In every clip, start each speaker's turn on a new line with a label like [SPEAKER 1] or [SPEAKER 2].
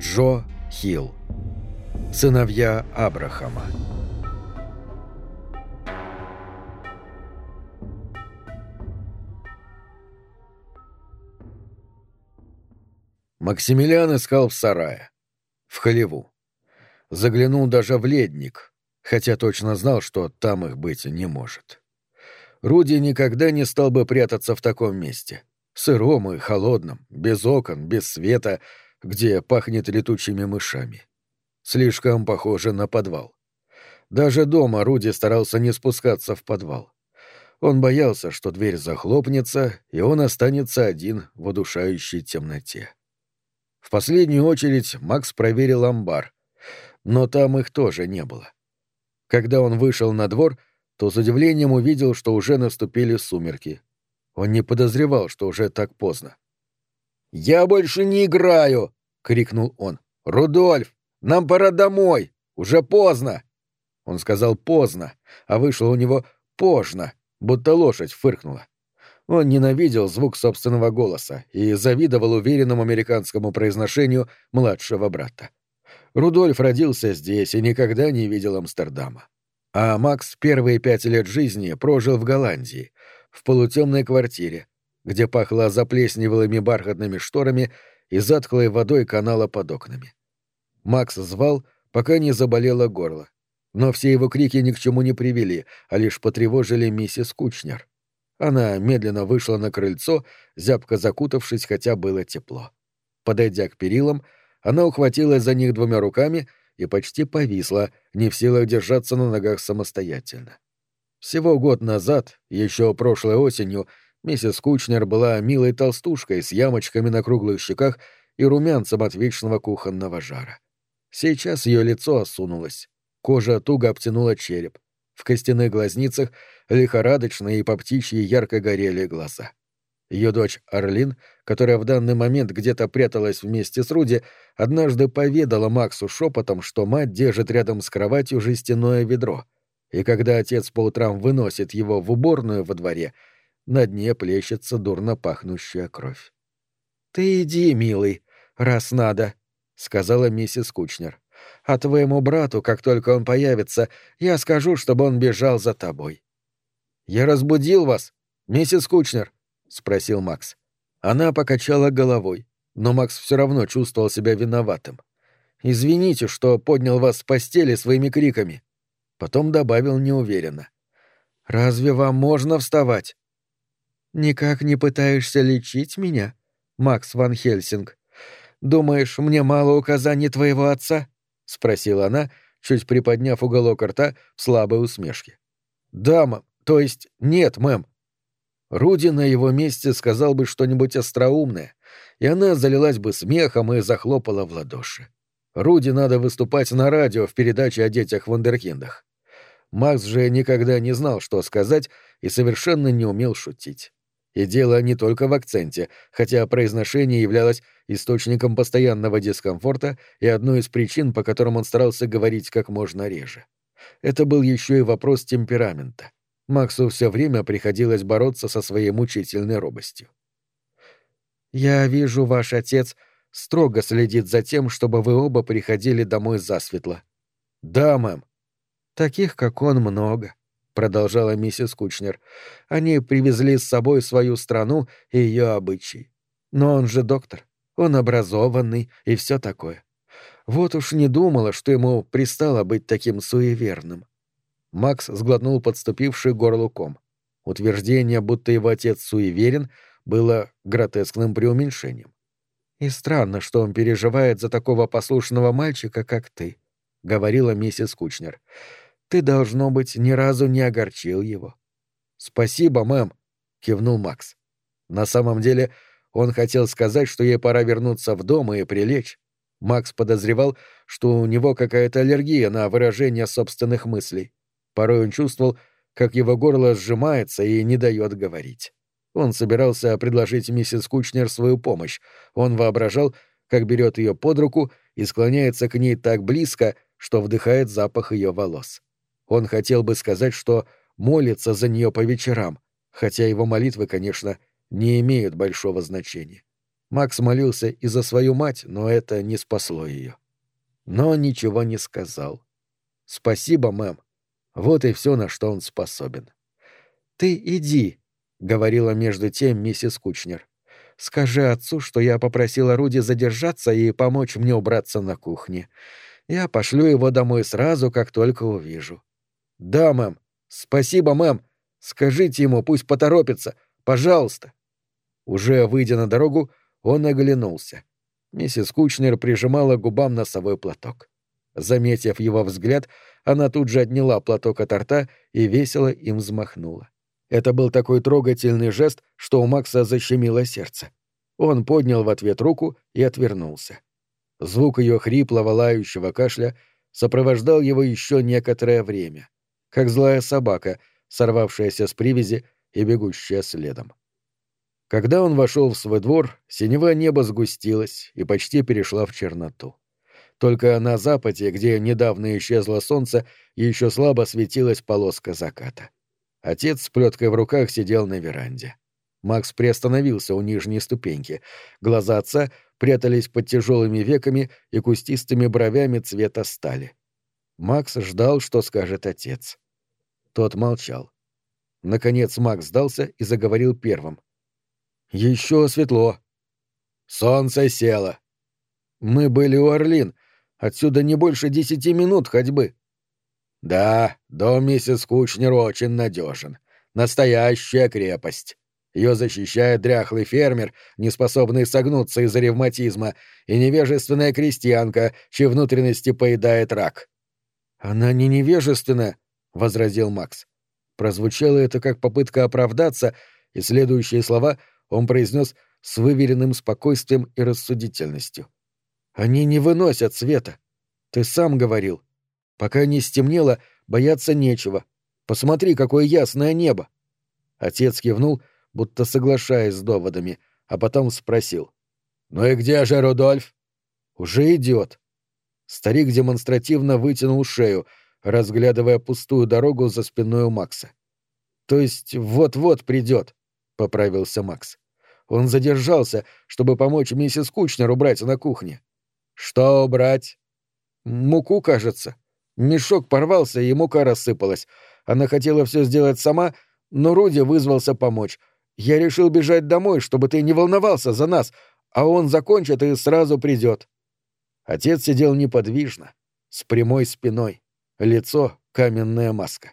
[SPEAKER 1] Джо Хилл. Сыновья Абрахама. Максимилиан искал в сарае, в халеву. Заглянул даже в ледник, хотя точно знал, что там их быть не может. Руди никогда не стал бы прятаться в таком месте. Сыром и холодном, без окон, без света, где пахнет летучими мышами. Слишком похоже на подвал. Даже дома Руди старался не спускаться в подвал. Он боялся, что дверь захлопнется, и он останется один в удушающей темноте. В последнюю очередь Макс проверил амбар, но там их тоже не было. Когда он вышел на двор, то с удивлением увидел, что уже наступили сумерки. Он не подозревал, что уже так поздно. «Я больше не играю!» — крикнул он. «Рудольф, нам пора домой! Уже поздно!» Он сказал «поздно», а вышло у него «поздно», будто лошадь фыркнула. Он ненавидел звук собственного голоса и завидовал уверенному американскому произношению младшего брата. Рудольф родился здесь и никогда не видел Амстердама. А Макс первые пять лет жизни прожил в Голландии, в полутемной квартире, где пахло заплесневелыми бархатными шторами и затхлой водой канала под окнами. Макс звал, пока не заболело горло. Но все его крики ни к чему не привели, а лишь потревожили миссис Кучнер. Она медленно вышла на крыльцо, зябко закутавшись, хотя было тепло. Подойдя к перилам, она ухватилась за них двумя руками и почти повисла, не в силах держаться на ногах самостоятельно. Всего год назад, еще прошлой осенью, миссис Кучнер была милой толстушкой с ямочками на круглых щеках и румянцем от вечного кухонного жара. Сейчас ее лицо осунулось, кожа туго обтянула череп, в костяных глазницах лихорадочно и по птичьи ярко горели глаза. Ее дочь Орлин, которая в данный момент где-то пряталась вместе с Руди, однажды поведала Максу шепотом, что мать держит рядом с кроватью жестяное ведро, и когда отец по утрам выносит его в уборную во дворе, на дне плещется дурно пахнущая кровь. «Ты иди, милый, раз надо», — сказала миссис Кучнер. А твоему брату, как только он появится, я скажу, чтобы он бежал за тобой. Я разбудил вас, миссис Кучнер? спросил Макс. Она покачала головой, но Макс все равно чувствовал себя виноватым. Извините, что поднял вас с постели своими криками. Потом добавил неуверенно. Разве вам можно вставать? Никак не пытаешься лечить меня, Макс Ван Хельсинг? Думаешь, мне мало указаний твоего отца? — спросила она, чуть приподняв уголок рта в слабой усмешке. «Да, мэм. То есть нет, мэм». Руди на его месте сказал бы что-нибудь остроумное, и она залилась бы смехом и захлопала в ладоши. Руди надо выступать на радио в передаче о детях в Вандеркиндах. Макс же никогда не знал, что сказать, и совершенно не умел шутить. И дело не только в акценте, хотя произношение являлось источником постоянного дискомфорта и одной из причин, по которым он старался говорить как можно реже. Это был еще и вопрос темперамента. Максу все время приходилось бороться со своей мучительной робостью. «Я вижу, ваш отец строго следит за тем, чтобы вы оба приходили домой засветло». «Да, мэм». «Таких, как он, много», — продолжала миссис Кучнер. «Они привезли с собой свою страну и ее обычаи. Но он же доктор. Он образованный и все такое. Вот уж не думала, что ему пристало быть таким суеверным. Макс сглотнул подступивший горлуком. Утверждение, будто его отец суеверен, было гротескным преуменьшением. «И странно, что он переживает за такого послушного мальчика, как ты», — говорила миссис Кучнер. «Ты, должно быть, ни разу не огорчил его». «Спасибо, мэм», — кивнул Макс. На самом деле, он хотел сказать, что ей пора вернуться в дом и прилечь. Макс подозревал, что у него какая-то аллергия на выражение собственных мыслей. Порой он чувствовал, как его горло сжимается и не дает говорить. Он собирался предложить миссис Кучнер свою помощь. Он воображал, как берет ее под руку и склоняется к ней так близко, что вдыхает запах ее волос. Он хотел бы сказать, что молится за нее по вечерам, хотя его молитвы, конечно, не имеют большого значения. Макс молился и за свою мать, но это не спасло ее. Но ничего не сказал. «Спасибо, мэм. Вот и все, на что он способен». «Ты иди», — говорила между тем миссис Кучнер. «Скажи отцу, что я попросила Руди задержаться и помочь мне убраться на кухне. Я пошлю его домой сразу, как только увижу». «Да, мэм. Спасибо, мэм. Скажите ему, пусть поторопится. Пожалуйста». Уже выйдя на дорогу, он оглянулся. Миссис Кучнер прижимала к губам носовой платок. Заметив его взгляд, она тут же отняла платок от рта и весело им взмахнула. Это был такой трогательный жест, что у Макса защемило сердце. Он поднял в ответ руку и отвернулся. Звук ее хриплого лающего кашля сопровождал его еще некоторое время, как злая собака, сорвавшаяся с привязи и бегущая следом. Когда он вошел в свой двор, синева неба сгустилась и почти перешла в черноту. Только на западе, где недавно исчезло солнце, еще слабо светилась полоска заката. Отец с плеткой в руках сидел на веранде. Макс приостановился у нижней ступеньки. Глаза отца прятались под тяжелыми веками и кустистыми бровями цвета стали. Макс ждал, что скажет отец. Тот молчал. Наконец Макс сдался и заговорил первым. Еще светло. Солнце село. Мы были у Орлин. Отсюда не больше десяти минут ходьбы. Да, дом миссис Кучнер очень надежен. Настоящая крепость. Ее защищает дряхлый фермер, не способный согнуться из-за ревматизма, и невежественная крестьянка, чьи внутренности поедает рак. Она не невежественная, возразил Макс. Прозвучало это как попытка оправдаться, и следующие слова он произнес с выверенным спокойствием и рассудительностью. «Они не выносят света. Ты сам говорил. Пока не стемнело, бояться нечего. Посмотри, какое ясное небо!» Отец кивнул, будто соглашаясь с доводами, а потом спросил. «Ну и где же Рудольф?» «Уже идет». Старик демонстративно вытянул шею, разглядывая пустую дорогу за спиной у Макса. «То есть вот-вот придет», — поправился Макс. Он задержался, чтобы помочь миссис Кучнер убрать на кухне. «Что убрать?» «Муку, кажется. Мешок порвался, и мука рассыпалась. Она хотела все сделать сама, но Руди вызвался помочь. Я решил бежать домой, чтобы ты не волновался за нас, а он закончит и сразу придет». Отец сидел неподвижно, с прямой спиной, лицо — каменная маска.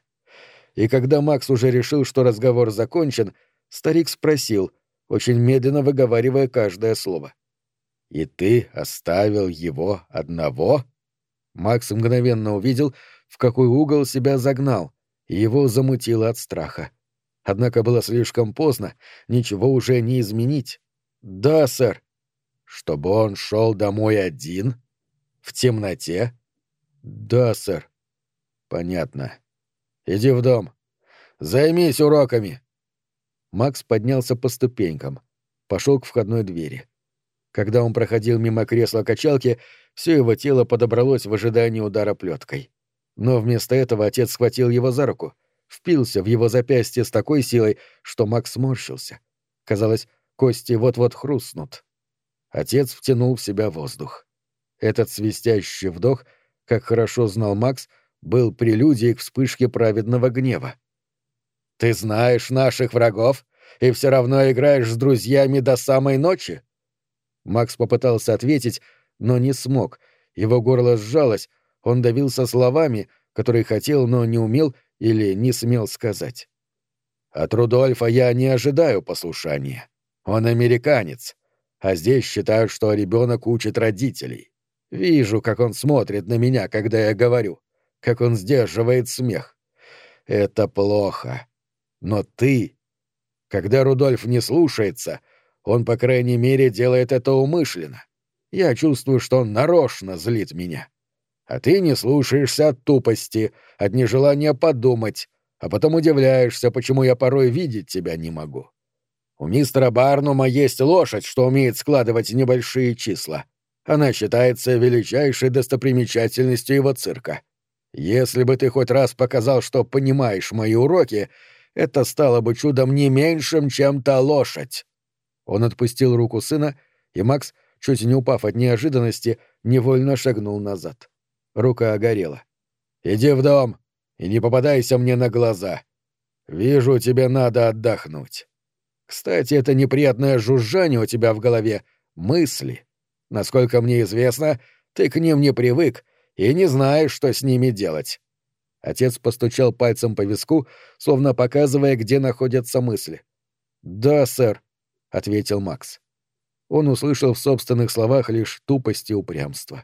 [SPEAKER 1] И когда Макс уже решил, что разговор закончен, старик спросил, очень медленно выговаривая каждое слово. «И ты оставил его одного?» Макс мгновенно увидел, в какой угол себя загнал, и его замутило от страха. Однако было слишком поздно, ничего уже не изменить. «Да, сэр». «Чтобы он шел домой один? В темноте?» «Да, сэр». «Понятно. Иди в дом. Займись уроками. Макс поднялся по ступенькам, пошел к входной двери. Когда он проходил мимо кресла качалки, все его тело подобралось в ожидании удара плеткой. Но вместо этого отец схватил его за руку, впился в его запястье с такой силой, что Макс сморщился. Казалось, кости вот-вот хрустнут. Отец втянул в себя воздух. Этот свистящий вдох, как хорошо знал Макс, был прелюдией к вспышке праведного гнева. Ты знаешь наших врагов и все равно играешь с друзьями до самой ночи?» Макс попытался ответить, но не смог. Его горло сжалось, он давился словами, которые хотел, но не умел или не смел сказать. «От Рудольфа я не ожидаю послушания. Он американец, а здесь считают, что ребенок учит родителей. Вижу, как он смотрит на меня, когда я говорю, как он сдерживает смех. Это плохо. Но ты... Когда Рудольф не слушается, он, по крайней мере, делает это умышленно. Я чувствую, что он нарочно злит меня. А ты не слушаешься от тупости, от нежелания подумать, а потом удивляешься, почему я порой видеть тебя не могу. У мистера Барнума есть лошадь, что умеет складывать небольшие числа. Она считается величайшей достопримечательностью его цирка. Если бы ты хоть раз показал, что понимаешь мои уроки, это стало бы чудом не меньшим, чем та лошадь. Он отпустил руку сына и Макс, чуть не упав от неожиданности, невольно шагнул назад. Рука огорела. «Иди в дом и не попадайся мне на глаза. Вижу, тебе надо отдохнуть. Кстати, это неприятное жужжание у тебя в голове — мысли. Насколько мне известно, ты к ним не привык и не знаешь, что с ними делать». Отец постучал пальцем по виску, словно показывая, где находятся мысли. «Да, сэр», — ответил Макс. Он услышал в собственных словах лишь тупость и упрямство.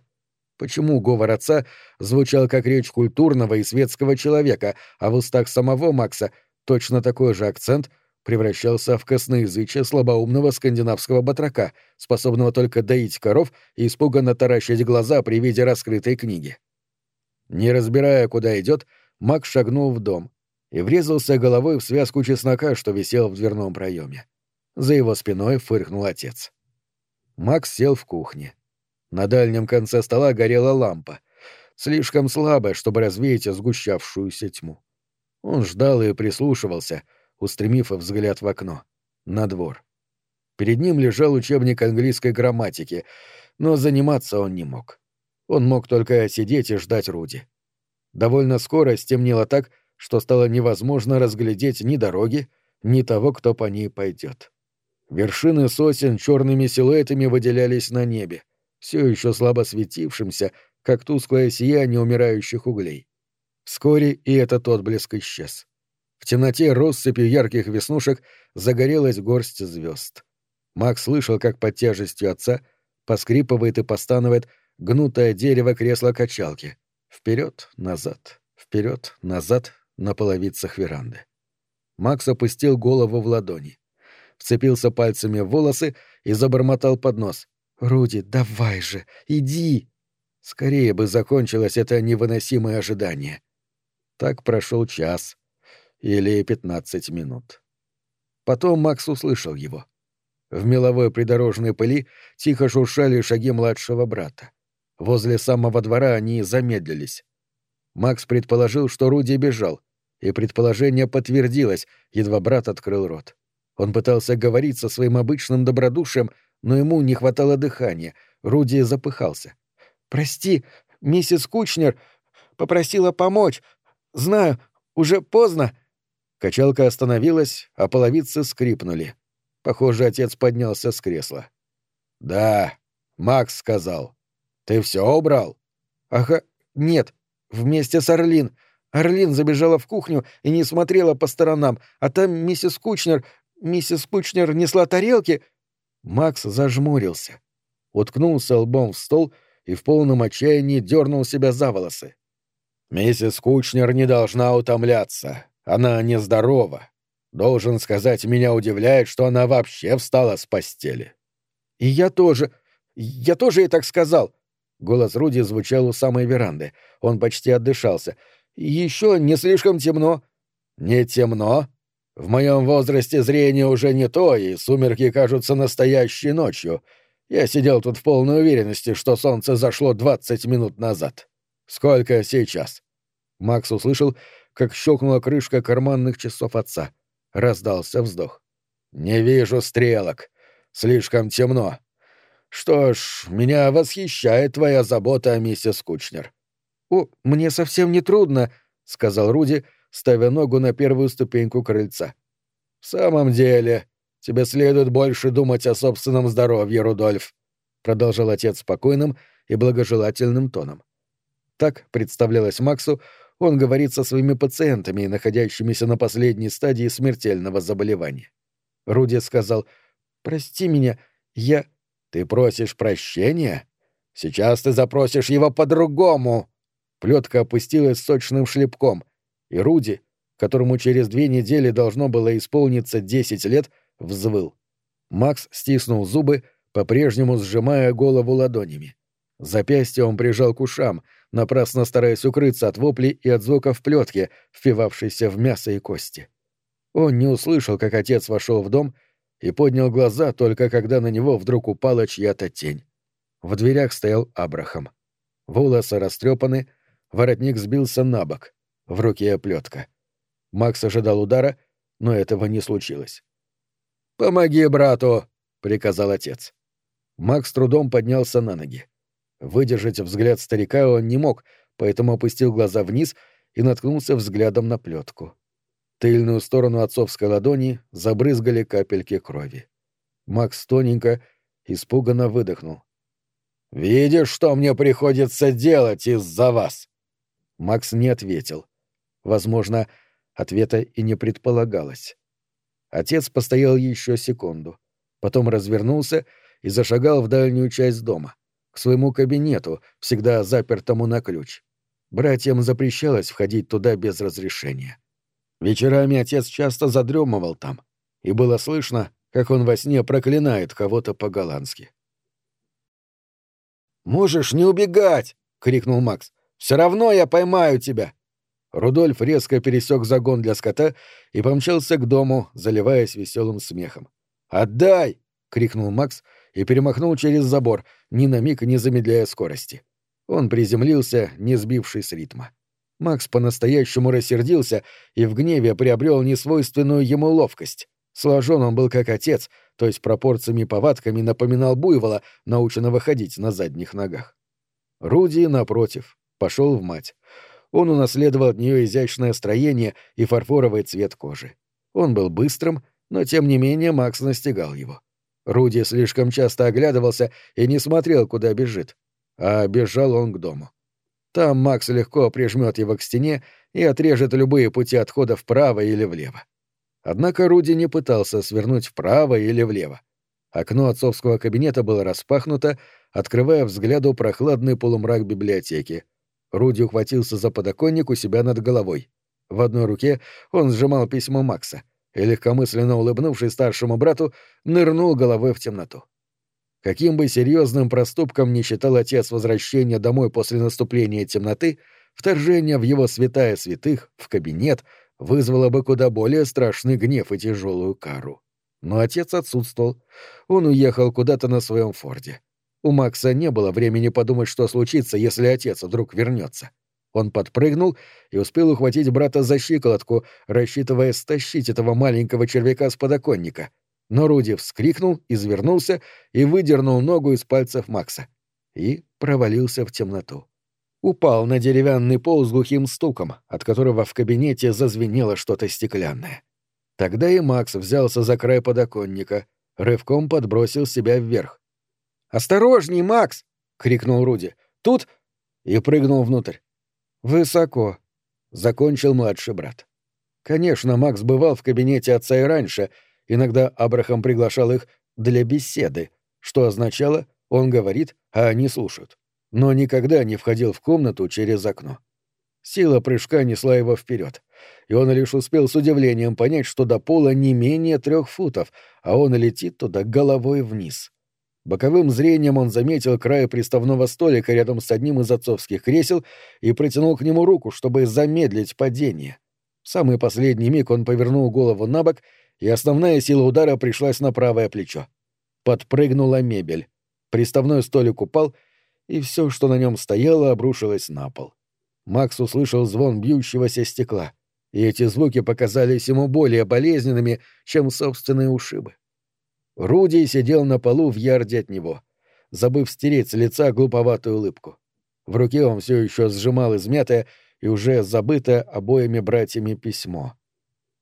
[SPEAKER 1] Почему говор отца звучал как речь культурного и светского человека, а в устах самого Макса точно такой же акцент превращался в косноязычие слабоумного скандинавского батрака, способного только доить коров и испуганно таращить глаза при виде раскрытой книги. Не разбирая, куда идет, Макс шагнул в дом и врезался головой в связку чеснока, что висел в дверном проеме. За его спиной фыркнул отец. Макс сел в кухне. На дальнем конце стола горела лампа, слишком слабая, чтобы развеять сгущавшуюся тьму. Он ждал и прислушивался, устремив взгляд в окно, на двор. Перед ним лежал учебник английской грамматики, но заниматься он не мог. Он мог только сидеть и ждать Руди. Довольно скоро стемнело так, что стало невозможно разглядеть ни дороги, ни того, кто по ней пойдет. Вершины сосен черными силуэтами выделялись на небе, все еще слабо светившимся, как тусклое сияние умирающих углей. Вскоре и этот отблеск исчез. В темноте россыпью ярких веснушек загорелась горсть звезд. Макс слышал, как под тяжестью отца поскрипывает и постанывает гнутое дерево кресла-качалки. Вперед, назад, вперед, назад на половицах веранды. Макс опустил голову в ладони вцепился пальцами в волосы и забормотал под нос. «Руди, давай же, иди!» Скорее бы закончилось это невыносимое ожидание. Так прошел час или пятнадцать минут. Потом Макс услышал его. В меловой придорожной пыли тихо шуршали шаги младшего брата. Возле самого двора они замедлились. Макс предположил, что Руди бежал, и предположение подтвердилось, едва брат открыл рот. Он пытался говорить со своим обычным добродушием, но ему не хватало дыхания. Руди запыхался. «Прости, миссис Кучнер попросила помочь. Знаю, уже поздно». Качалка остановилась, а половицы скрипнули. Похоже, отец поднялся с кресла. «Да, Макс сказал. Ты все убрал?» «Ага, нет, вместе с Орлин. Орлин забежала в кухню и не смотрела по сторонам, а там миссис Кучнер миссис Кучнер несла тарелки...» Макс зажмурился, уткнулся лбом в стол и в полном отчаянии дернул себя за волосы. «Миссис Кучнер не должна утомляться. Она нездорова. Должен сказать, меня удивляет, что она вообще встала с постели». «И я тоже. Я тоже ей так сказал». Голос Руди звучал у самой веранды. Он почти отдышался. «Еще не слишком темно». «Не темно?» В моем возрасте зрение уже не то, и сумерки кажутся настоящей ночью. Я сидел тут в полной уверенности, что солнце зашло двадцать минут назад. Сколько сейчас? Макс услышал, как щелкнула крышка карманных часов отца. Раздался вздох. «Не вижу стрелок. Слишком темно. Что ж, меня восхищает твоя забота о миссис Кучнер». «О, мне совсем не трудно», — сказал Руди, — ставя ногу на первую ступеньку крыльца. «В самом деле, тебе следует больше думать о собственном здоровье, Рудольф», — продолжал отец спокойным и благожелательным тоном. Так представлялось Максу, он говорит со своими пациентами, находящимися на последней стадии смертельного заболевания. Руди сказал, «Прости меня, я...» «Ты просишь прощения? Сейчас ты запросишь его по-другому!» Плетка опустилась сочным шлепком, и Руди, которому через две недели должно было исполниться десять лет, взвыл. Макс стиснул зубы, по-прежнему сжимая голову ладонями. Запястье он прижал к ушам, напрасно стараясь укрыться от воплей и от звуков плетки, впивавшейся в мясо и кости. Он не услышал, как отец вошел в дом, и поднял глаза только когда на него вдруг упала чья-то тень. В дверях стоял Абрахам. Волосы растрепаны, воротник сбился на бок в руке оплетка. Макс ожидал удара, но этого не случилось. «Помоги брату!» — приказал отец. Макс трудом поднялся на ноги. Выдержать взгляд старика он не мог, поэтому опустил глаза вниз и наткнулся взглядом на плетку. Тыльную сторону отцовской ладони забрызгали капельки крови. Макс тоненько, испуганно выдохнул. «Видишь, что мне приходится делать из-за вас?» Макс не ответил. Возможно, ответа и не предполагалось. Отец постоял еще секунду, потом развернулся и зашагал в дальнюю часть дома, к своему кабинету, всегда запертому на ключ. Братьям запрещалось входить туда без разрешения. Вечерами отец часто задремывал там, и было слышно, как он во сне проклинает кого-то по-голландски. «Можешь не убегать!» — крикнул Макс. «Все равно я поймаю тебя!» Рудольф резко пересек загон для скота и помчался к дому, заливаясь веселым смехом. «Отдай!» — крикнул Макс и перемахнул через забор, ни на миг не замедляя скорости. Он приземлился, не сбившись с ритма. Макс по-настоящему рассердился и в гневе приобрел несвойственную ему ловкость. Сложен он был как отец, то есть пропорциями и повадками напоминал буйвола, наученного ходить на задних ногах. Руди, напротив, пошел в мать. Он унаследовал от нее изящное строение и фарфоровый цвет кожи. Он был быстрым, но тем не менее Макс настигал его. Руди слишком часто оглядывался и не смотрел, куда бежит, а бежал он к дому. Там Макс легко прижмет его к стене и отрежет любые пути отхода вправо или влево. Однако Руди не пытался свернуть вправо или влево. Окно отцовского кабинета было распахнуто, открывая взгляду прохладный полумрак библиотеки. Руди ухватился за подоконник у себя над головой. В одной руке он сжимал письмо Макса и, легкомысленно улыбнувшись старшему брату, нырнул головой в темноту. Каким бы серьезным проступком ни считал отец возвращения домой после наступления темноты, вторжение в его святая святых, в кабинет — вызвало бы куда более страшный гнев и тяжелую кару. Но отец отсутствовал. Он уехал куда-то на своем форде. У Макса не было времени подумать, что случится, если отец вдруг вернется. Он подпрыгнул и успел ухватить брата за щиколотку, рассчитывая стащить этого маленького червяка с подоконника. Но Руди вскрикнул, извернулся и выдернул ногу из пальцев Макса. И провалился в темноту упал на деревянный пол с глухим стуком, от которого в кабинете зазвенело что-то стеклянное. Тогда и Макс взялся за край подоконника, рывком подбросил себя вверх. «Осторожней, Макс!» — крикнул Руди. «Тут...» — и прыгнул внутрь. «Высоко», — закончил младший брат. Конечно, Макс бывал в кабинете отца и раньше, иногда Абрахам приглашал их для беседы, что означало, он говорит, а они слушают но никогда не входил в комнату через окно. Сила прыжка несла его вперед, и он лишь успел с удивлением понять, что до пола не менее трех футов, а он летит туда головой вниз. Боковым зрением он заметил край приставного столика рядом с одним из отцовских кресел и протянул к нему руку, чтобы замедлить падение. В самый последний миг он повернул голову на бок, и основная сила удара пришлась на правое плечо. Подпрыгнула мебель. Приставной столик упал, и все, что на нем стояло, обрушилось на пол. Макс услышал звон бьющегося стекла, и эти звуки показались ему более болезненными, чем собственные ушибы. Руди сидел на полу в ярде от него, забыв стереть с лица глуповатую улыбку. В руке он все еще сжимал измятое и уже забытое обоими братьями письмо.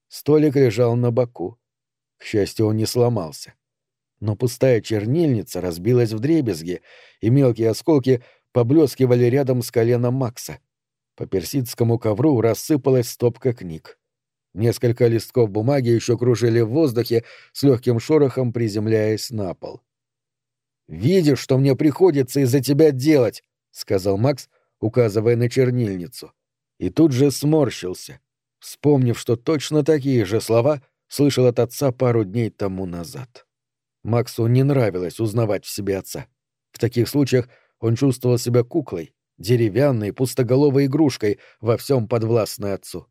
[SPEAKER 1] Столик лежал на боку. К счастью, он не сломался но пустая чернильница разбилась в дребезги, и мелкие осколки поблескивали рядом с коленом Макса. По персидскому ковру рассыпалась стопка книг. Несколько листков бумаги еще кружили в воздухе, с легким шорохом приземляясь на пол. «Видишь, что мне приходится из-за тебя делать?» — сказал Макс, указывая на чернильницу. И тут же сморщился, вспомнив, что точно такие же слова слышал от отца пару дней тому назад. Максу не нравилось узнавать в себе отца. В таких случаях он чувствовал себя куклой, деревянной, пустоголовой игрушкой, во всем подвластной отцу.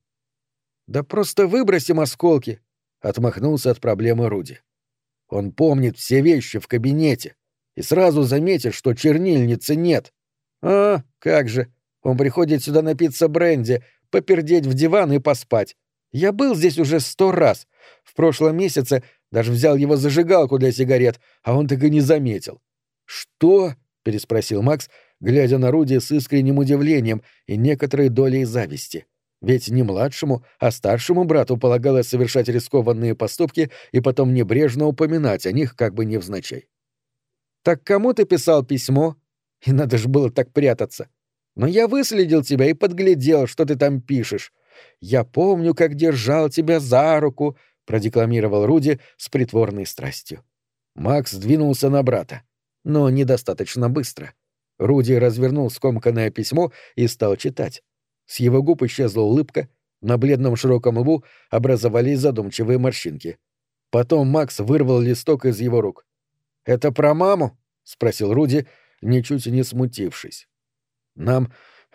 [SPEAKER 1] «Да просто выбросим осколки!» — отмахнулся от проблемы Руди. Он помнит все вещи в кабинете и сразу заметит, что чернильницы нет. А, как же! Он приходит сюда напиться бренди, попердеть в диван и поспать. Я был здесь уже сто раз. В прошлом месяце даже взял его зажигалку для сигарет, а он так и не заметил. «Что?» — переспросил Макс, глядя на Руди с искренним удивлением и некоторой долей зависти. Ведь не младшему, а старшему брату полагалось совершать рискованные поступки и потом небрежно упоминать о них как бы невзначай. «Так кому ты писал письмо? И надо же было так прятаться. Но я выследил тебя и подглядел, что ты там пишешь. Я помню, как держал тебя за руку», — продекламировал Руди с притворной страстью. Макс двинулся на брата, но недостаточно быстро. Руди развернул скомканное письмо и стал читать. С его губ исчезла улыбка, на бледном широком лбу образовались задумчивые морщинки. Потом Макс вырвал листок из его рук. «Это про маму?» — спросил Руди, ничуть не смутившись. «Нам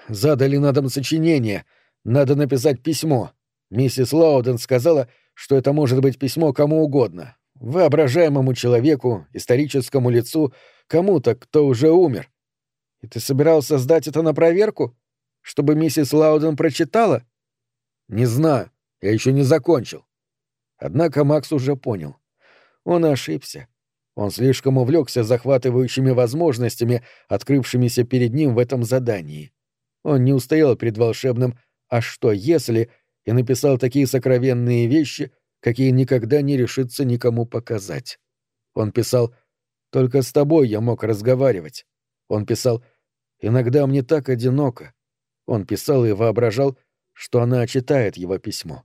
[SPEAKER 1] задали на дом сочинение. Надо написать письмо. Миссис Лауден сказала, что это может быть письмо кому угодно. Воображаемому человеку, историческому лицу, кому-то, кто уже умер. И ты собирался сдать это на проверку?» Чтобы миссис Лауден прочитала? Не знаю, я еще не закончил. Однако Макс уже понял. Он ошибся. Он слишком увлекся захватывающими возможностями, открывшимися перед ним в этом задании. Он не устоял перед волшебным «а что если» и написал такие сокровенные вещи, какие никогда не решится никому показать. Он писал «Только с тобой я мог разговаривать». Он писал «Иногда мне так одиноко. Он писал и воображал, что она читает его письмо.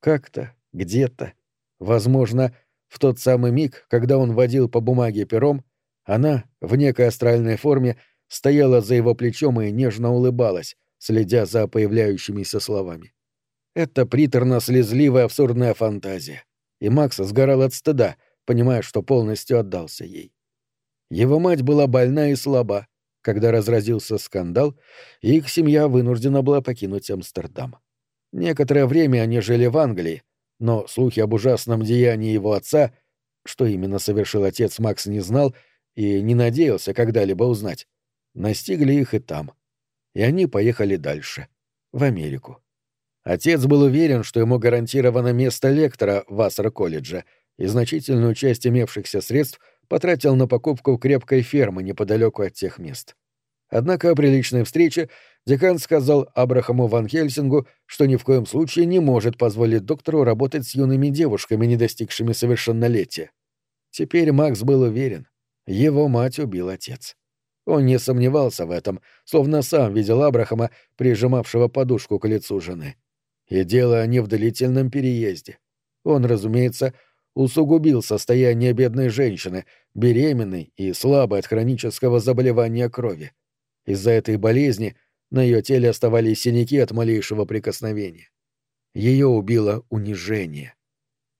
[SPEAKER 1] Как-то, где-то, возможно, в тот самый миг, когда он водил по бумаге пером, она, в некой астральной форме, стояла за его плечом и нежно улыбалась, следя за появляющимися словами. Это приторно-слезливая абсурдная фантазия. И Макс сгорал от стыда, понимая, что полностью отдался ей. Его мать была больна и слаба, когда разразился скандал, их семья вынуждена была покинуть Амстердам. Некоторое время они жили в Англии, но слухи об ужасном деянии его отца, что именно совершил отец Макс не знал и не надеялся когда-либо узнать, настигли их и там. И они поехали дальше, в Америку. Отец был уверен, что ему гарантировано место лектора в Ассер-колледже, и значительную часть имевшихся средств потратил на покупку крепкой фермы неподалеку от тех мест. Однако при личной встрече декан сказал Абрахаму Ван Хельсингу, что ни в коем случае не может позволить доктору работать с юными девушками, не достигшими совершеннолетия. Теперь Макс был уверен. Его мать убил отец. Он не сомневался в этом, словно сам видел Абрахама, прижимавшего подушку к лицу жены. И дело не в длительном переезде. Он, разумеется, усугубил состояние бедной женщины, беременной и слабой от хронического заболевания крови. Из-за этой болезни на ее теле оставались синяки от малейшего прикосновения. Ее убило унижение.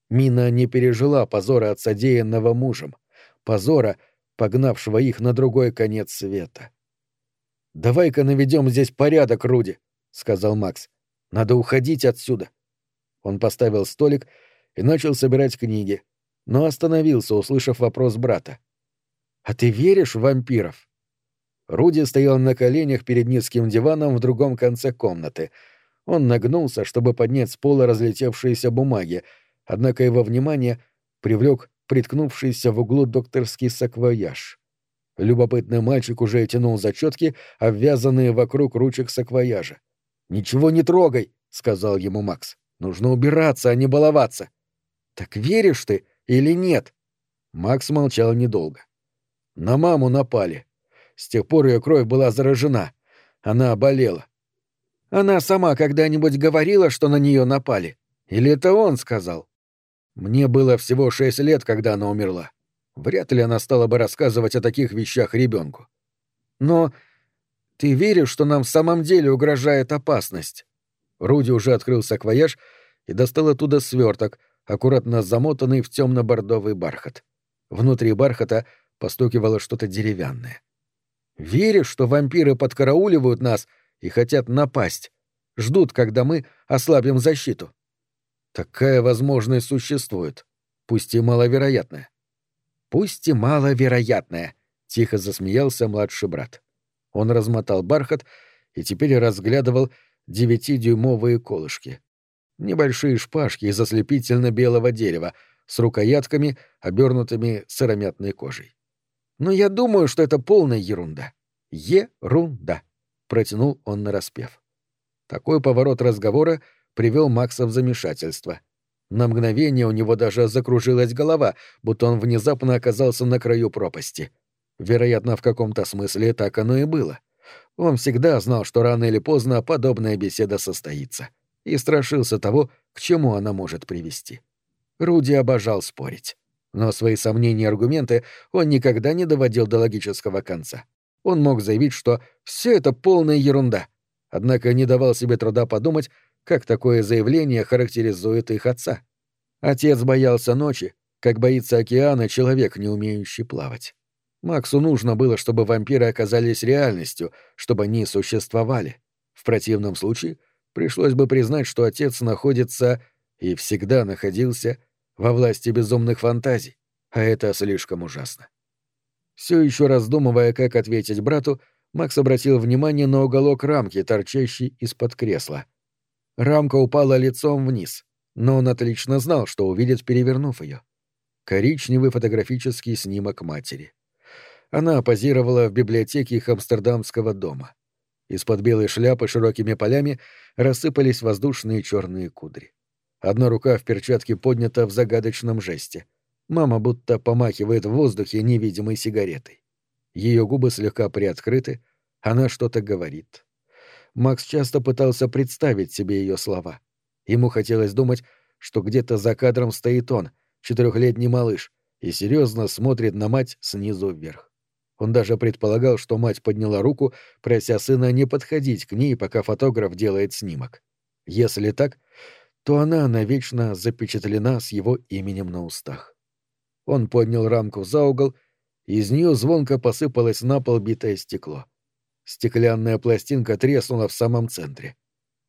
[SPEAKER 1] Мина не пережила позора от содеянного мужем, позора, погнавшего их на другой конец света. «Давай-ка наведем здесь порядок, Руди», — сказал Макс. «Надо уходить отсюда». Он поставил столик и начал собирать книги, но остановился, услышав вопрос брата. «А ты веришь в вампиров?» Руди стоял на коленях перед низким диваном в другом конце комнаты. Он нагнулся, чтобы поднять с пола разлетевшиеся бумаги, однако его внимание привлек приткнувшийся в углу докторский саквояж. Любопытный мальчик уже тянул зачетки, обвязанные вокруг ручек саквояжа. «Ничего не трогай!» — сказал ему Макс. «Нужно убираться, а не баловаться!» «Так веришь ты или нет?» Макс молчал недолго. «На маму напали. С тех пор ее кровь была заражена. Она болела. Она сама когда-нибудь говорила, что на нее напали? Или это он сказал? Мне было всего шесть лет, когда она умерла. Вряд ли она стала бы рассказывать о таких вещах ребенку. Но ты веришь, что нам в самом деле угрожает опасность? Руди уже открыл саквояж и достал оттуда сверток, аккуратно замотанный в темно-бордовый бархат. Внутри бархата постукивало что-то деревянное. Веришь, что вампиры подкарауливают нас и хотят напасть? Ждут, когда мы ослабим защиту. Такая возможность существует, пусть и маловероятная. Пусть и маловероятная, тихо засмеялся младший брат. Он размотал бархат и теперь разглядывал девятидюймовые колышки. Небольшие шпажки из ослепительно белого дерева с рукоятками, обернутыми сыромятной кожей. Но я думаю, что это полная ерунда. Ерунда, протянул он нараспев. Такой поворот разговора привел Макса в замешательство. На мгновение у него даже закружилась голова, будто он внезапно оказался на краю пропасти. Вероятно, в каком-то смысле так оно и было. Он всегда знал, что рано или поздно подобная беседа состоится, и страшился того, к чему она может привести. Руди обожал спорить. Но свои сомнения и аргументы он никогда не доводил до логического конца. Он мог заявить, что все это полная ерунда, однако не давал себе труда подумать, как такое заявление характеризует их отца. Отец боялся ночи, как боится океана человек, не умеющий плавать. Максу нужно было, чтобы вампиры оказались реальностью, чтобы они существовали. В противном случае пришлось бы признать, что отец находится и всегда находился во власти безумных фантазий, а это слишком ужасно. Все еще раздумывая, как ответить брату, Макс обратил внимание на уголок рамки, торчащий из-под кресла. Рамка упала лицом вниз, но он отлично знал, что увидит, перевернув ее. Коричневый фотографический снимок матери. Она позировала в библиотеке их амстердамского дома. Из-под белой шляпы широкими полями рассыпались воздушные черные кудри. Одна рука в перчатке поднята в загадочном жесте. Мама будто помахивает в воздухе невидимой сигаретой. Ее губы слегка приоткрыты, она что-то говорит. Макс часто пытался представить себе ее слова. Ему хотелось думать, что где-то за кадром стоит он, четырехлетний малыш, и серьезно смотрит на мать снизу вверх. Он даже предполагал, что мать подняла руку, прося сына не подходить к ней, пока фотограф делает снимок. Если так, то она навечно запечатлена с его именем на устах. Он поднял рамку за угол, и из нее звонко посыпалось на пол битое стекло. Стеклянная пластинка треснула в самом центре.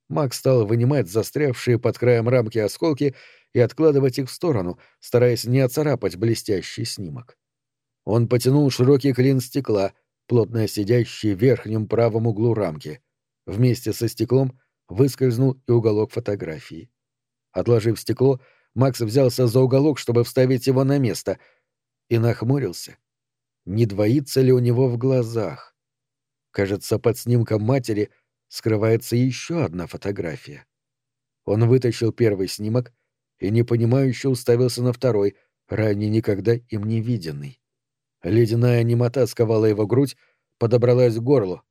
[SPEAKER 1] Макс стал вынимать застрявшие под краем рамки осколки и откладывать их в сторону, стараясь не оцарапать блестящий снимок. Он потянул широкий клин стекла, плотно сидящий в верхнем правом углу рамки. Вместе со стеклом выскользнул и уголок фотографии. Отложив стекло, Макс взялся за уголок, чтобы вставить его на место, и нахмурился. Не двоится ли у него в глазах? Кажется, под снимком матери скрывается еще одна фотография. Он вытащил первый снимок и непонимающе уставился на второй, ранее никогда им не виденный. Ледяная немота сковала его грудь, подобралась к горлу.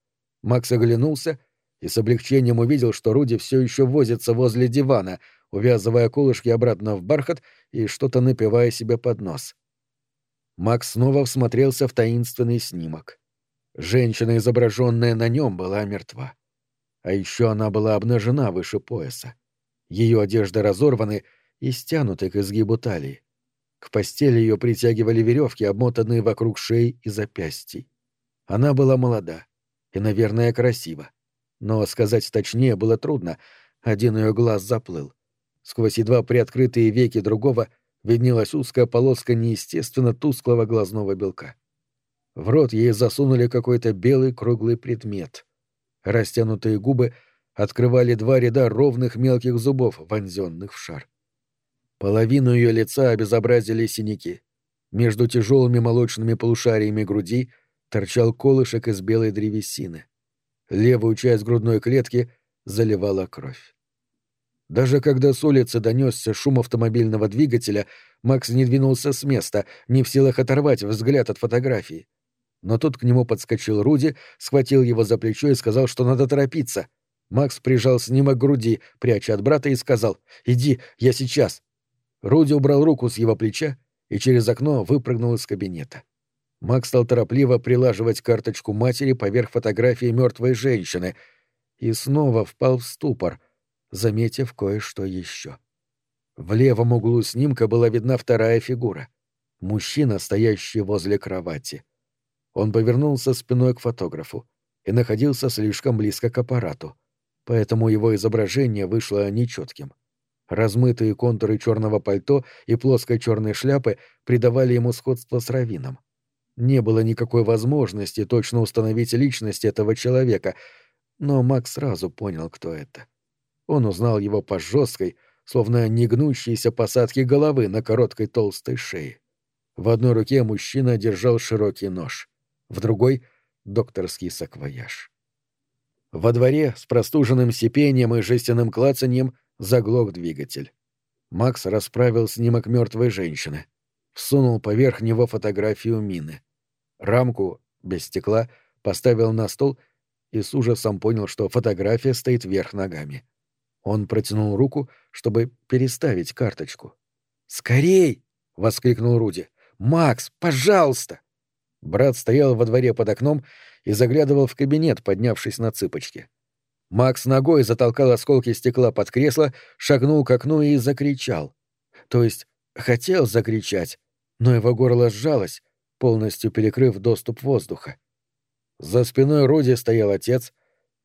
[SPEAKER 1] Макс оглянулся и с облегчением увидел, что Руди все еще возится возле дивана, увязывая колышки обратно в бархат и что-то напивая себе под нос. Макс снова всмотрелся в таинственный снимок. Женщина, изображенная на нем, была мертва. А еще она была обнажена выше пояса. Ее одежда разорваны и стянуты к изгибу талии. К постели ее притягивали веревки, обмотанные вокруг шеи и запястий. Она была молода и, наверное, красива. Но сказать точнее было трудно, один ее глаз заплыл. Сквозь едва приоткрытые веки другого виднелась узкая полоска неестественно тусклого глазного белка. В рот ей засунули какой-то белый круглый предмет. Растянутые губы открывали два ряда ровных мелких зубов, вонзенных в шар. Половину ее лица обезобразили синяки. Между тяжелыми молочными полушариями груди торчал колышек из белой древесины. Левую часть грудной клетки заливала кровь. Даже когда с улицы донесся шум автомобильного двигателя, Макс не двинулся с места, не в силах оторвать взгляд от фотографии. Но тут к нему подскочил Руди, схватил его за плечо и сказал, что надо торопиться. Макс прижал снимок к груди, пряча от брата, и сказал «Иди, я сейчас». Руди убрал руку с его плеча и через окно выпрыгнул из кабинета. Макс стал торопливо прилаживать карточку матери поверх фотографии мертвой женщины и снова впал в ступор, заметив кое-что еще. В левом углу снимка была видна вторая фигура — мужчина, стоящий возле кровати. Он повернулся спиной к фотографу и находился слишком близко к аппарату, поэтому его изображение вышло нечетким. Размытые контуры черного пальто и плоской черной шляпы придавали ему сходство с Равином. Не было никакой возможности точно установить личность этого человека, но Макс сразу понял, кто это. Он узнал его по жесткой, словно негнущейся посадке головы на короткой толстой шее. В одной руке мужчина держал широкий нож, в другой — докторский саквояж. Во дворе с простуженным сипением и жестяным клацаньем заглох двигатель. Макс расправил снимок мертвой женщины, всунул поверх него фотографию мины. Рамку, без стекла, поставил на стол и с ужасом понял, что фотография стоит вверх ногами. Он протянул руку, чтобы переставить карточку. «Скорей!» — воскликнул Руди. «Макс, пожалуйста!» Брат стоял во дворе под окном и заглядывал в кабинет, поднявшись на цыпочки. Макс ногой затолкал осколки стекла под кресло, шагнул к окну и закричал. То есть хотел закричать, но его горло сжалось, полностью перекрыв доступ воздуха. За спиной Руди стоял отец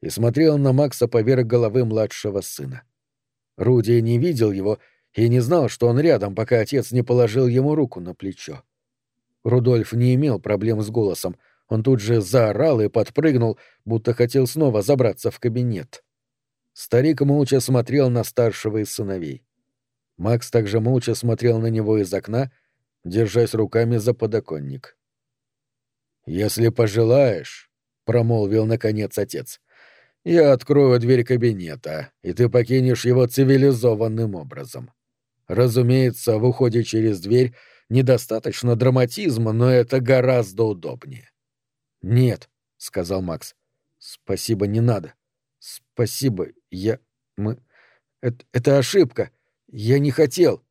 [SPEAKER 1] и смотрел на Макса поверх головы младшего сына. Руди не видел его и не знал, что он рядом, пока отец не положил ему руку на плечо. Рудольф не имел проблем с голосом, он тут же заорал и подпрыгнул, будто хотел снова забраться в кабинет. Старик молча смотрел на старшего из сыновей. Макс также молча смотрел на него из окна, держась руками за подоконник. «Если пожелаешь», — промолвил наконец отец, — «я открою дверь кабинета, и ты покинешь его цивилизованным образом. Разумеется, в уходе через дверь недостаточно драматизма, но это гораздо удобнее. «Нет», — сказал Макс. «Спасибо, не надо. Спасибо, я... мы... Это, это ошибка. Я не хотел».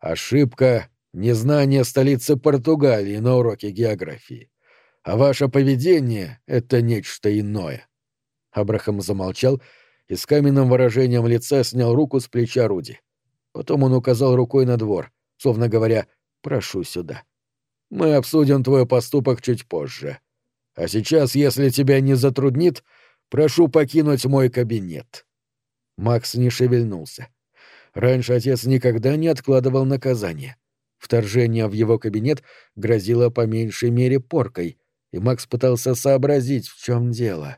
[SPEAKER 1] «Ошибка — незнание столицы Португалии на уроке географии. А ваше поведение — это нечто иное». Абрахам замолчал и с каменным выражением лица снял руку с плеча Руди. Потом он указал рукой на двор, словно говоря «прошу сюда». «Мы обсудим твой поступок чуть позже. А сейчас, если тебя не затруднит, прошу покинуть мой кабинет». Макс не шевельнулся. Раньше отец никогда не откладывал наказание. Вторжение в его кабинет грозило по меньшей мере поркой, и Макс пытался сообразить, в чем дело.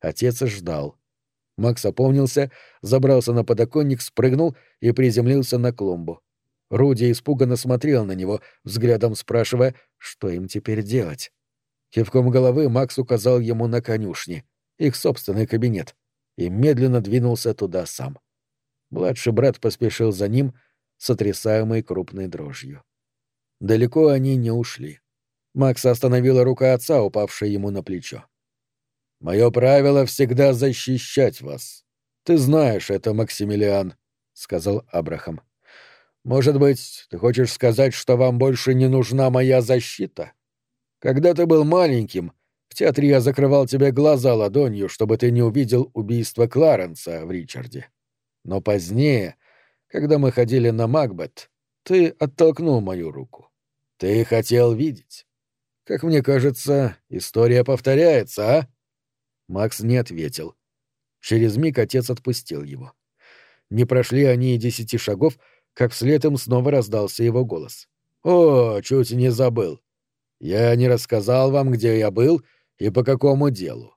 [SPEAKER 1] Отец ждал. Макс опомнился, забрался на подоконник, спрыгнул и приземлился на клумбу. Руди испуганно смотрел на него, взглядом спрашивая, что им теперь делать. Кивком головы Макс указал ему на конюшни, их собственный кабинет, и медленно двинулся туда сам. Младший брат поспешил за ним, сотрясаемый крупной дрожью. Далеко они не ушли. Макса остановила рука отца, упавшая ему на плечо. «Мое правило всегда защищать вас. Ты знаешь это, Максимилиан», — сказал Абрахам. «Может быть, ты хочешь сказать, что вам больше не нужна моя защита?» Когда ты был маленьким, в театре я закрывал тебе глаза ладонью, чтобы ты не увидел убийство Кларенса в Ричарде. Но позднее, когда мы ходили на Макбет, ты оттолкнул мою руку. Ты хотел видеть. Как мне кажется, история повторяется, а? Макс не ответил. Через миг отец отпустил его. Не прошли они и десяти шагов, как вслед им снова раздался его голос. «О, чуть не забыл. Я не рассказал вам, где я был и по какому делу.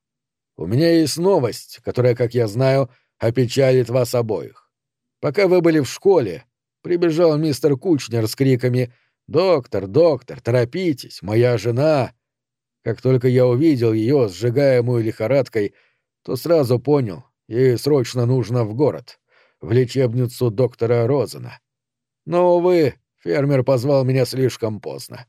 [SPEAKER 1] У меня есть новость, которая, как я знаю, опечалит вас обоих. Пока вы были в школе, прибежал мистер Кучнер с криками «Доктор, доктор, торопитесь, моя жена!» Как только я увидел ее, сжигаемую лихорадкой, то сразу понял, ей срочно нужно в город, в лечебницу доктора Розена. Но, увы, фермер позвал меня слишком поздно.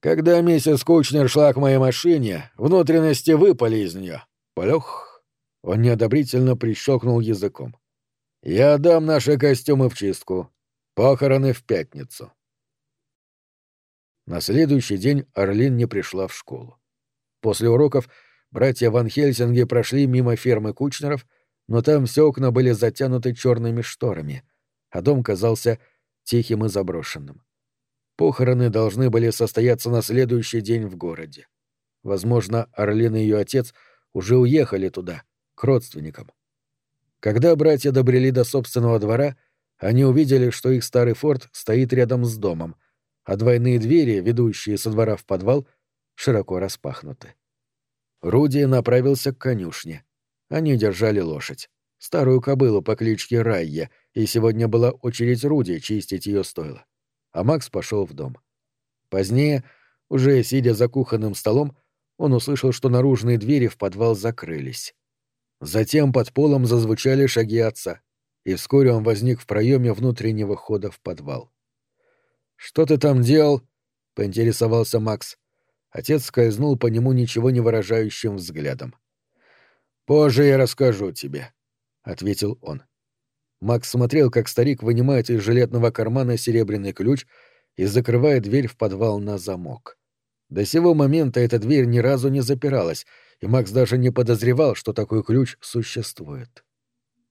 [SPEAKER 1] Когда миссис Кучнер шла к моей машине, внутренности выпали из нее. Плюх. Он неодобрительно прищелкнул языком. Я дам наши костюмы в чистку. Похороны в пятницу. На следующий день Орлин не пришла в школу. После уроков братья Ван Хельсинги прошли мимо фермы Кучнеров, но там все окна были затянуты черными шторами, а дом казался тихим и заброшенным. Похороны должны были состояться на следующий день в городе. Возможно, Орлин и ее отец уже уехали туда, к родственникам. Когда братья добрели до собственного двора, они увидели, что их старый форт стоит рядом с домом, а двойные двери, ведущие со двора в подвал, широко распахнуты. Руди направился к конюшне. Они держали лошадь. Старую кобылу по кличке Райя, и сегодня была очередь Руди чистить ее стойло а Макс пошел в дом. Позднее, уже сидя за кухонным столом, он услышал, что наружные двери в подвал закрылись. Затем под полом зазвучали шаги отца, и вскоре он возник в проеме внутреннего хода в подвал. «Что ты там делал?» — поинтересовался Макс. Отец скользнул по нему ничего не выражающим взглядом. «Позже я расскажу тебе», — ответил он. Макс смотрел, как старик вынимает из жилетного кармана серебряный ключ и закрывает дверь в подвал на замок. До сего момента эта дверь ни разу не запиралась, и Макс даже не подозревал, что такой ключ существует.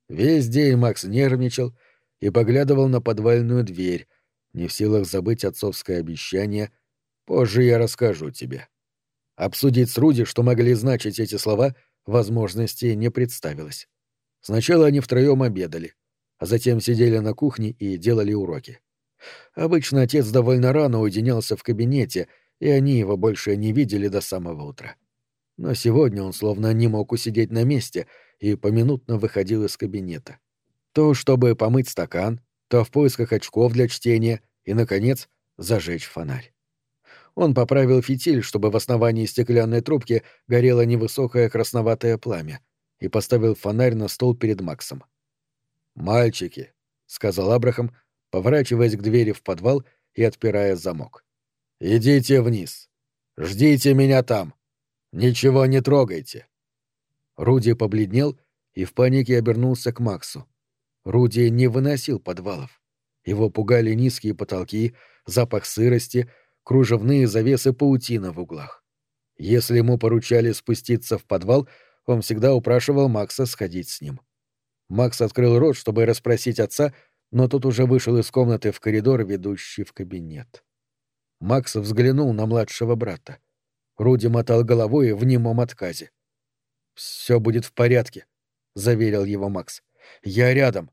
[SPEAKER 1] Весь день Макс нервничал и поглядывал на подвальную дверь, не в силах забыть отцовское обещание «Позже я расскажу тебе». Обсудить с Руди, что могли значить эти слова, возможности не представилось. Сначала они втроем обедали, а затем сидели на кухне и делали уроки. Обычно отец довольно рано уединялся в кабинете, и они его больше не видели до самого утра. Но сегодня он словно не мог усидеть на месте и поминутно выходил из кабинета. То, чтобы помыть стакан, то в поисках очков для чтения и, наконец, зажечь фонарь. Он поправил фитиль, чтобы в основании стеклянной трубки горело невысокое красноватое пламя, и поставил фонарь на стол перед Максом. «Мальчики», — сказал Абрахам, поворачиваясь к двери в подвал и отпирая замок. «Идите вниз. Ждите меня там. Ничего не трогайте». Руди побледнел и в панике обернулся к Максу. Руди не выносил подвалов. Его пугали низкие потолки, запах сырости, кружевные завесы паутина в углах. Если ему поручали спуститься в подвал, он всегда упрашивал Макса сходить с ним. Макс открыл рот, чтобы расспросить отца, но тот уже вышел из комнаты в коридор, ведущий в кабинет. Макс взглянул на младшего брата. Руди мотал головой в немом отказе. «Все будет в порядке», — заверил его Макс. «Я рядом».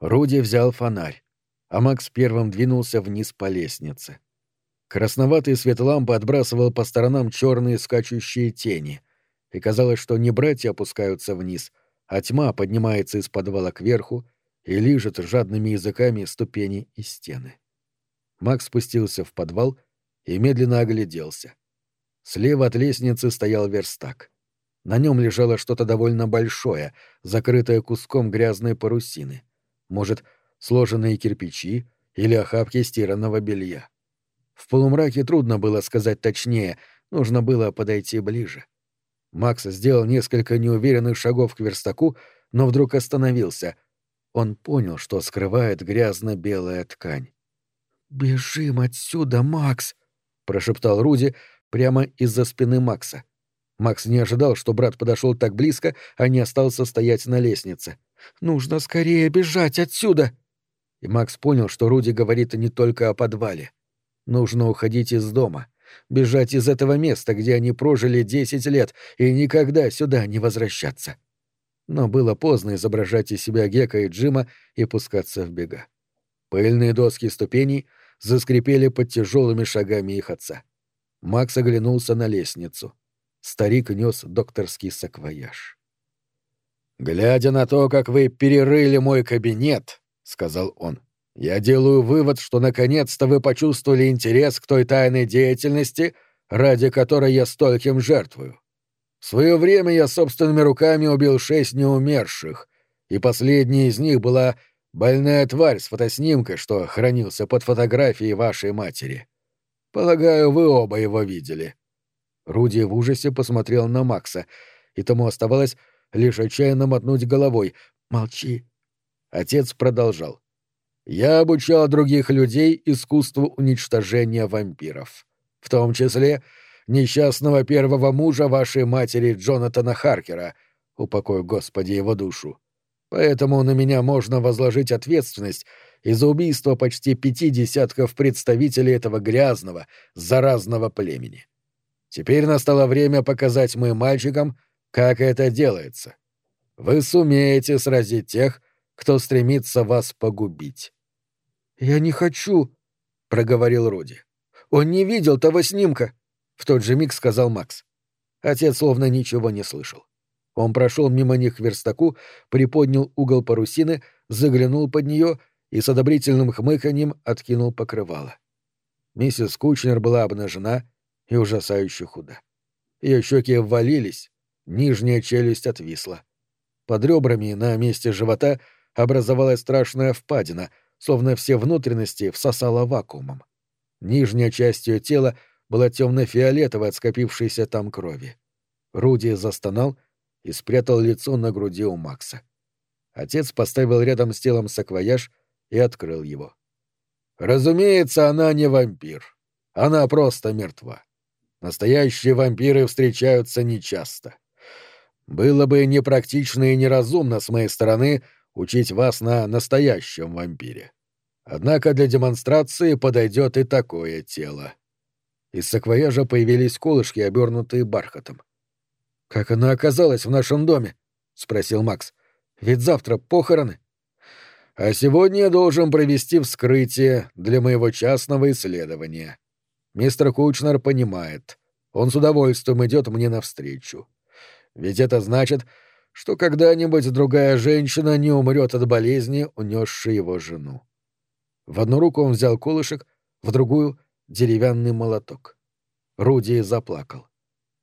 [SPEAKER 1] Руди взял фонарь, а Макс первым двинулся вниз по лестнице. Красноватый свет лампы отбрасывал по сторонам черные скачущие тени, и казалось, что не братья опускаются вниз, а тьма поднимается из подвала кверху и лижет жадными языками ступени и стены. Макс спустился в подвал и медленно огляделся. Слева от лестницы стоял верстак. На нем лежало что-то довольно большое, закрытое куском грязной парусины. Может, сложенные кирпичи или охапки стиранного белья. В полумраке трудно было сказать точнее, нужно было подойти ближе. Макс сделал несколько неуверенных шагов к верстаку, но вдруг остановился. Он понял, что скрывает грязно-белая ткань. «Бежим отсюда, Макс!» — прошептал Руди прямо из-за спины Макса. Макс не ожидал, что брат подошел так близко, а не остался стоять на лестнице. «Нужно скорее бежать отсюда!» И Макс понял, что Руди говорит не только о подвале. Нужно уходить из дома бежать из этого места, где они прожили десять лет, и никогда сюда не возвращаться. Но было поздно изображать из себя Гека и Джима и пускаться в бега. Пыльные доски ступеней заскрипели под тяжелыми шагами их отца. Макс оглянулся на лестницу. Старик нес докторский саквояж. «Глядя на то, как вы перерыли мой кабинет», — сказал он, — я делаю вывод, что наконец-то вы почувствовали интерес к той тайной деятельности, ради которой я стольким жертвую. В свое время я собственными руками убил шесть неумерших, и последняя из них была больная тварь с фотоснимкой, что хранился под фотографией вашей матери. Полагаю, вы оба его видели. Руди в ужасе посмотрел на Макса, и тому оставалось лишь отчаянно мотнуть головой. «Молчи». Отец продолжал. Я обучал других людей искусству уничтожения вампиров. В том числе несчастного первого мужа вашей матери Джонатана Харкера, упокой Господи его душу. Поэтому на меня можно возложить ответственность из-за убийства почти пяти десятков представителей этого грязного, заразного племени. Теперь настало время показать моим мальчикам, как это делается. Вы сумеете сразить тех, кто стремится вас погубить. «Я не хочу», — проговорил Руди. «Он не видел того снимка», — в тот же миг сказал Макс. Отец словно ничего не слышал. Он прошел мимо них к верстаку, приподнял угол парусины, заглянул под нее и с одобрительным хмыканьем откинул покрывало. Миссис Кучнер была обнажена и ужасающе худа. Ее щеки ввалились, нижняя челюсть отвисла. Под ребрами на месте живота образовалась страшная впадина, словно все внутренности всосала вакуумом. Нижняя часть ее тела была темно-фиолетовой от скопившейся там крови. Руди застонал и спрятал лицо на груди у Макса. Отец поставил рядом с телом саквояж и открыл его. Разумеется, она не вампир. Она просто мертва. Настоящие вампиры встречаются нечасто. Было бы непрактично и неразумно с моей стороны учить вас на настоящем вампире. Однако для демонстрации подойдет и такое тело. Из саквояжа появились колышки, обернутые бархатом. «Как она оказалась в нашем доме?» — спросил Макс. «Ведь завтра похороны». «А сегодня я должен провести вскрытие для моего частного исследования. Мистер Кучнер понимает. Он с удовольствием идет мне навстречу. Ведь это значит, что когда-нибудь другая женщина не умрет от болезни, унесшей его жену. В одну руку он взял колышек, в другую — деревянный молоток. Руди заплакал.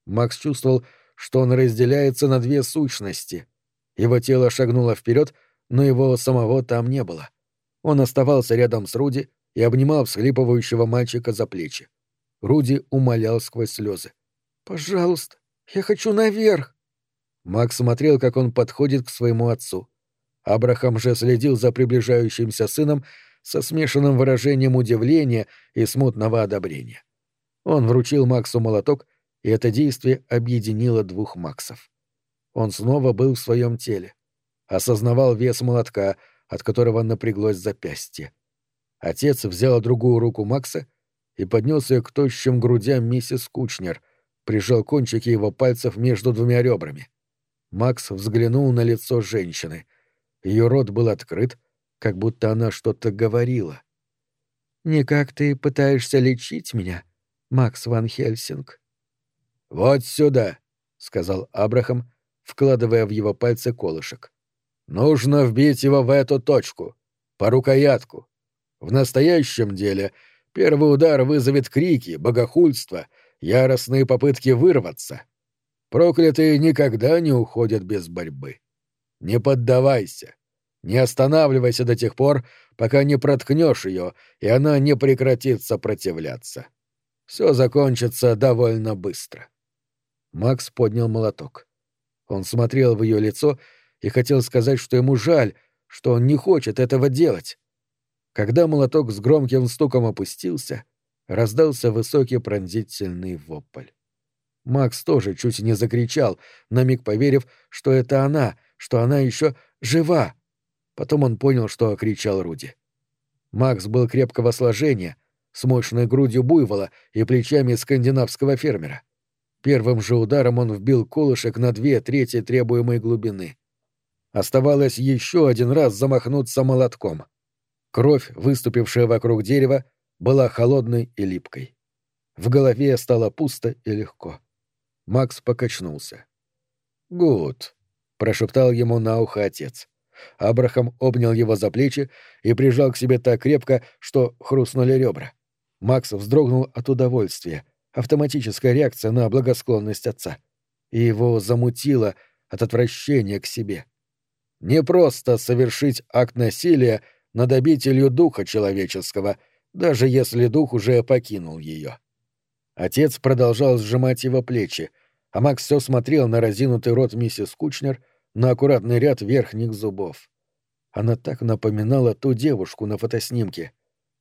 [SPEAKER 1] Макс чувствовал, что он разделяется на две сущности. Его тело шагнуло вперед, но его самого там не было. Он оставался рядом с Руди и обнимал всхлипывающего мальчика за плечи. Руди умолял сквозь слезы. «Пожалуйста, я хочу наверх!» Макс смотрел, как он подходит к своему отцу. Абрахам же следил за приближающимся сыном со смешанным выражением удивления и смутного одобрения. Он вручил Максу молоток, и это действие объединило двух Максов. Он снова был в своем теле. Осознавал вес молотка, от которого напряглось запястье. Отец взял другую руку Макса и поднес ее к тощим грудям миссис Кучнер, прижал кончики его пальцев между двумя ребрами. Макс взглянул на лицо женщины. Ее рот был открыт, как будто она что-то говорила. «Не как ты пытаешься лечить меня, Макс Ван Хельсинг?» «Вот сюда», — сказал Абрахам, вкладывая в его пальцы колышек. «Нужно вбить его в эту точку, по рукоятку. В настоящем деле первый удар вызовет крики, богохульство, яростные попытки вырваться. Проклятые никогда не уходят без борьбы. Не поддавайся. Не останавливайся до тех пор, пока не проткнешь ее, и она не прекратит сопротивляться. Все закончится довольно быстро. Макс поднял молоток. Он смотрел в ее лицо и хотел сказать, что ему жаль, что он не хочет этого делать. Когда молоток с громким стуком опустился, раздался высокий пронзительный вопль. Макс тоже чуть не закричал, на миг поверив, что это она, что она еще жива. Потом он понял, что кричал Руди. Макс был крепкого сложения, с мощной грудью буйвола и плечами скандинавского фермера. Первым же ударом он вбил колышек на две трети требуемой глубины. Оставалось еще один раз замахнуться молотком. Кровь, выступившая вокруг дерева, была холодной и липкой. В голове стало пусто и легко. Макс покачнулся. «Гуд», — прошептал ему на ухо отец. Абрахам обнял его за плечи и прижал к себе так крепко, что хрустнули ребра. Макс вздрогнул от удовольствия, автоматическая реакция на благосклонность отца. И его замутило от отвращения к себе. Не просто совершить акт насилия над обителью духа человеческого, даже если дух уже покинул ее. Отец продолжал сжимать его плечи, а Макс все смотрел на разинутый рот миссис Кучнер, на аккуратный ряд верхних зубов. Она так напоминала ту девушку на фотоснимке,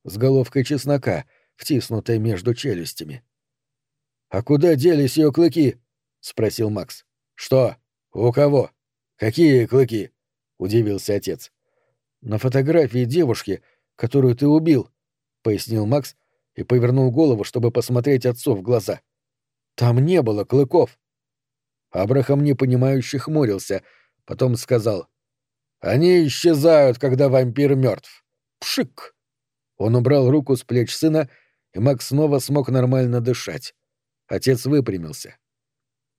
[SPEAKER 1] с головкой чеснока, втиснутой между челюстями. «А куда делись ее клыки?» — спросил Макс. «Что? У кого? Какие клыки?» — удивился отец. «На фотографии девушки, которую ты убил», — пояснил Макс, и повернул голову, чтобы посмотреть отцу в глаза. Там не было клыков. Абрахам непонимающе хмурился, потом сказал. «Они исчезают, когда вампир мертв. Пшик!» Он убрал руку с плеч сына, и Макс снова смог нормально дышать. Отец выпрямился.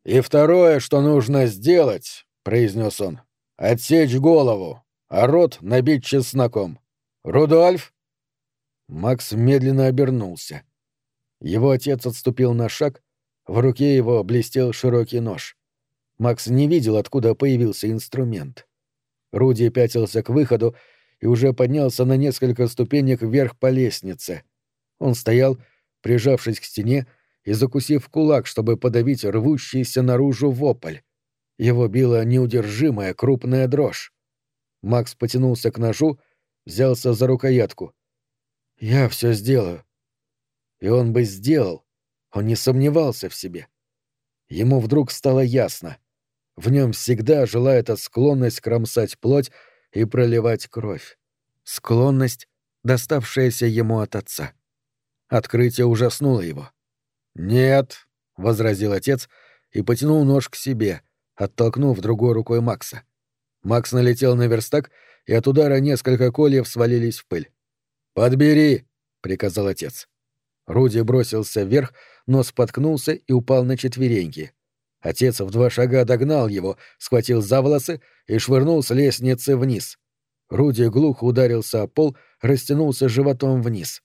[SPEAKER 1] «И второе, что нужно сделать», — произнес он, — «отсечь голову, а рот набить чесноком. Рудольф?» Макс медленно обернулся. Его отец отступил на шаг, в руке его блестел широкий нож. Макс не видел, откуда появился инструмент. Руди пятился к выходу и уже поднялся на несколько ступенек вверх по лестнице. Он стоял, прижавшись к стене и закусив кулак, чтобы подавить рвущийся наружу вопль. Его била неудержимая крупная дрожь. Макс потянулся к ножу, взялся за рукоятку. «Я все сделаю». И он бы сделал. Он не сомневался в себе. Ему вдруг стало ясно. В нем всегда жила эта склонность кромсать плоть и проливать кровь. Склонность, доставшаяся ему от отца. Открытие ужаснуло его. «Нет», — возразил отец и потянул нож к себе, оттолкнув другой рукой Макса. Макс налетел на верстак, и от удара несколько кольев свалились в пыль. «Подбери!» — приказал отец. Руди бросился вверх, но споткнулся и упал на четвереньки. Отец в два шага догнал его, схватил за волосы и швырнул с лестницы вниз. Руди глухо ударился о пол, растянулся животом вниз.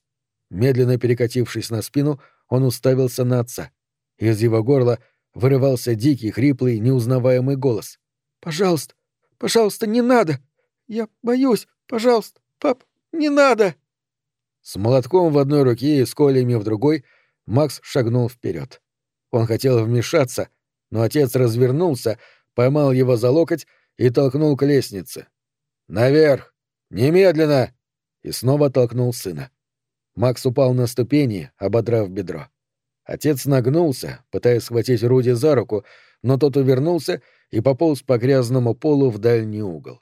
[SPEAKER 1] Медленно перекатившись на спину, он уставился на отца. Из его горла вырывался дикий, хриплый, неузнаваемый голос. «Пожалуйста, пожалуйста, не надо! Я боюсь, пожалуйста, пап, не надо!» С молотком в одной руке и с колями в другой Макс шагнул вперед. Он хотел вмешаться, но отец развернулся, поймал его за локоть и толкнул к лестнице. «Наверх! Немедленно!» и снова толкнул сына. Макс упал на ступени, ободрав бедро. Отец нагнулся, пытаясь схватить Руди за руку, но тот увернулся и пополз по грязному полу в дальний угол.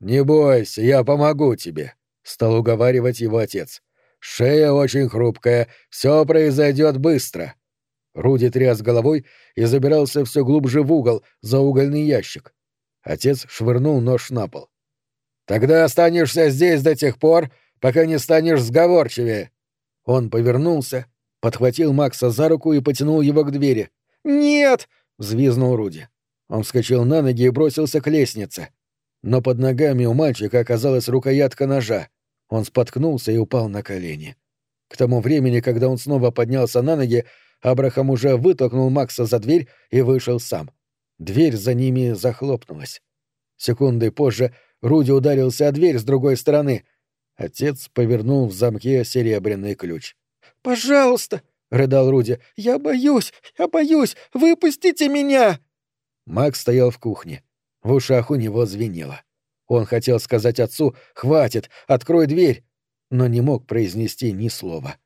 [SPEAKER 1] «Не бойся, я помогу тебе», — стал уговаривать его отец. «Шея очень хрупкая, все произойдет быстро». Руди тряс головой и забирался все глубже в угол, за угольный ящик. Отец швырнул нож на пол. «Тогда останешься здесь до тех пор, пока не станешь сговорчивее». Он повернулся, подхватил Макса за руку и потянул его к двери. «Нет!» — взвизнул Руди. Он вскочил на ноги и бросился к лестнице. Но под ногами у мальчика оказалась рукоятка ножа. Он споткнулся и упал на колени. К тому времени, когда он снова поднялся на ноги, Абрахам уже вытолкнул Макса за дверь и вышел сам. Дверь за ними захлопнулась. Секундой позже Руди ударился о дверь с другой стороны. Отец повернул в замке серебряный ключ. «Пожалуйста!» — рыдал Руди. «Я боюсь! Я боюсь! Выпустите меня!» Макс стоял в кухне. В ушах у него звенело. Он хотел сказать отцу «Хватит! Открой дверь!» но не мог произнести ни слова.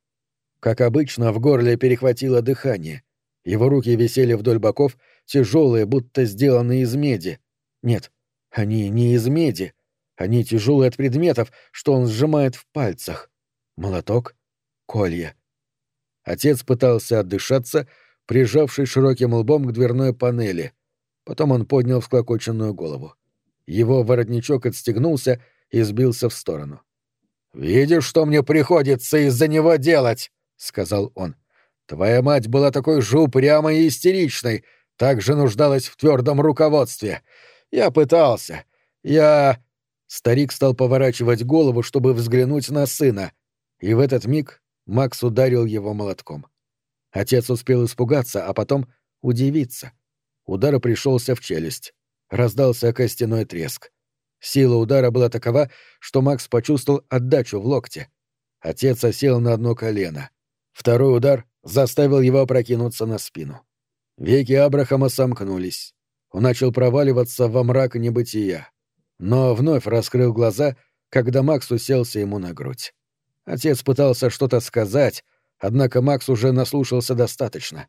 [SPEAKER 1] Как обычно, в горле перехватило дыхание. Его руки висели вдоль боков, тяжелые, будто сделанные из меди. Нет, они не из меди. Они тяжелые от предметов, что он сжимает в пальцах. Молоток, колья. Отец пытался отдышаться, прижавшись широким лбом к дверной панели. Потом он поднял всклокоченную голову. Его воротничок отстегнулся и сбился в сторону. «Видишь, что мне приходится из-за него делать?» — сказал он. «Твоя мать была такой же упрямой и истеричной, так же нуждалась в твердом руководстве. Я пытался. Я...» Старик стал поворачивать голову, чтобы взглянуть на сына, и в этот миг Макс ударил его молотком. Отец успел испугаться, а потом удивиться. Удар пришелся в челюсть. Раздался костяной треск. Сила удара была такова, что Макс почувствовал отдачу в локте. Отец осел на одно колено. Второй удар заставил его опрокинуться на спину. Веки Абрахама сомкнулись. Он начал проваливаться во мрак небытия. Но вновь раскрыл глаза, когда Макс уселся ему на грудь. Отец пытался что-то сказать, однако Макс уже наслушался достаточно.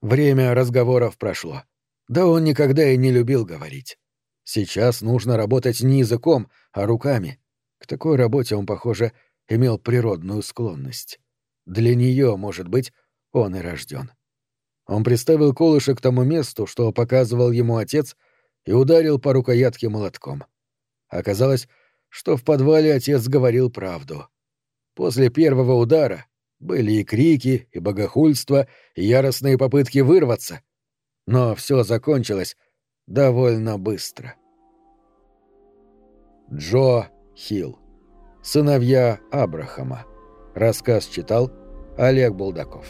[SPEAKER 1] Время разговоров прошло. Да он никогда и не любил говорить. Сейчас нужно работать не языком, а руками. К такой работе он, похоже, имел природную склонность. Для нее, может быть, он и рожден. Он приставил колышек к тому месту, что показывал ему отец, и ударил по рукоятке молотком. Оказалось, что в подвале отец говорил правду. После первого удара были и крики, и богохульство, и яростные попытки вырваться. Но все закончилось довольно быстро. Джо Хилл. Сыновья Абрахама. Рассказ читал Олег Булдаков.